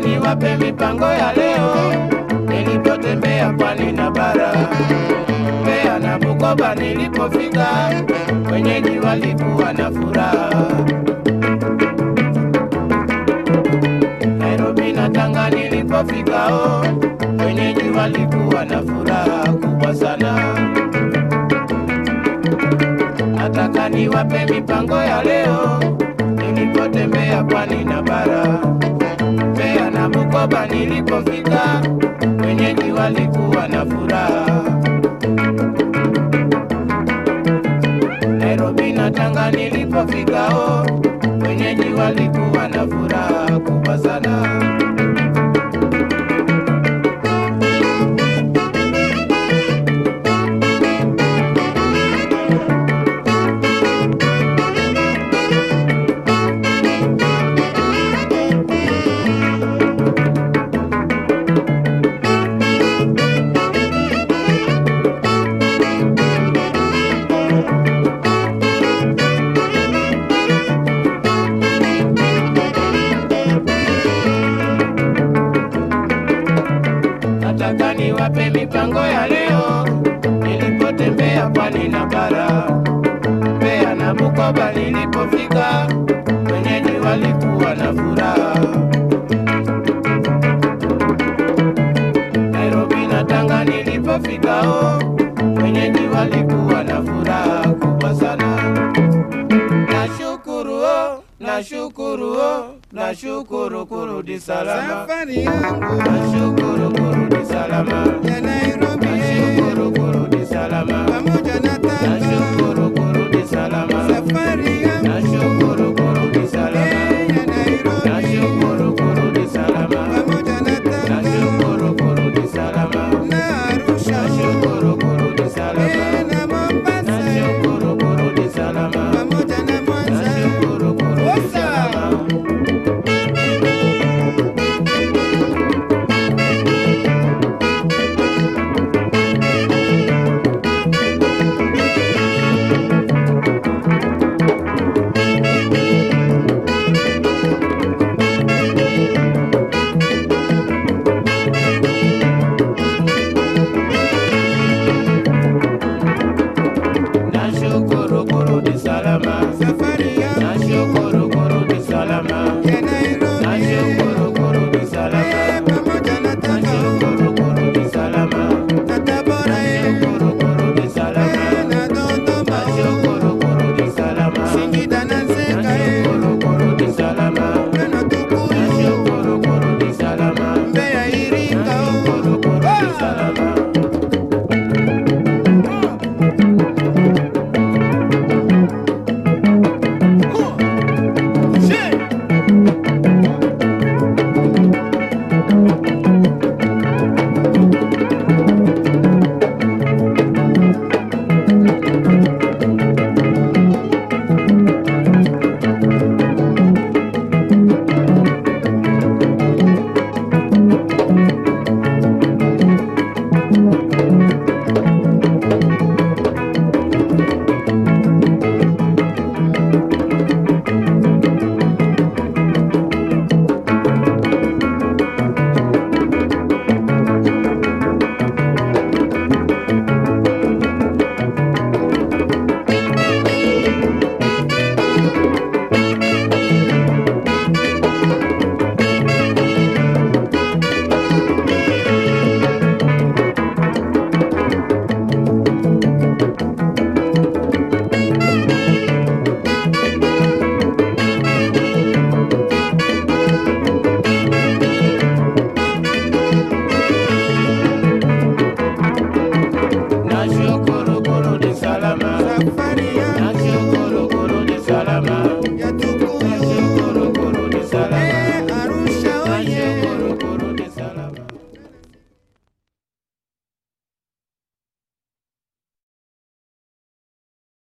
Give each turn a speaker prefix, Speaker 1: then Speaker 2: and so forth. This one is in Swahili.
Speaker 1: niwape mipango ya leo nilipotembea pwani na bara Mbeya na Bukoba nilipofika, wenyeji walikuwa na furaha. Nairobi na Tanga nilipofika, oh, wenyeji walikuwa na furaha kubwa sana. Nataka niwape mipango ya leo Bukoba nilipofika, wenyeji walikuwa na furaha. Nairobi na Tanga nilipofika, Niwape mipango ya leo nilipotembea pwani na bara Mbeya na Bukoba nilipofika, wenyeji walikuwa na furaha. Nairobi na Tanga nilipofika, oh, wenyeji walikuwa na furaha kubwa sana. Nashukuru oh, nashukuru oh, nashukuru kurudi salama.
Speaker 2: Safari yangu
Speaker 1: Nashukuru Guru Guru
Speaker 2: guru. I'll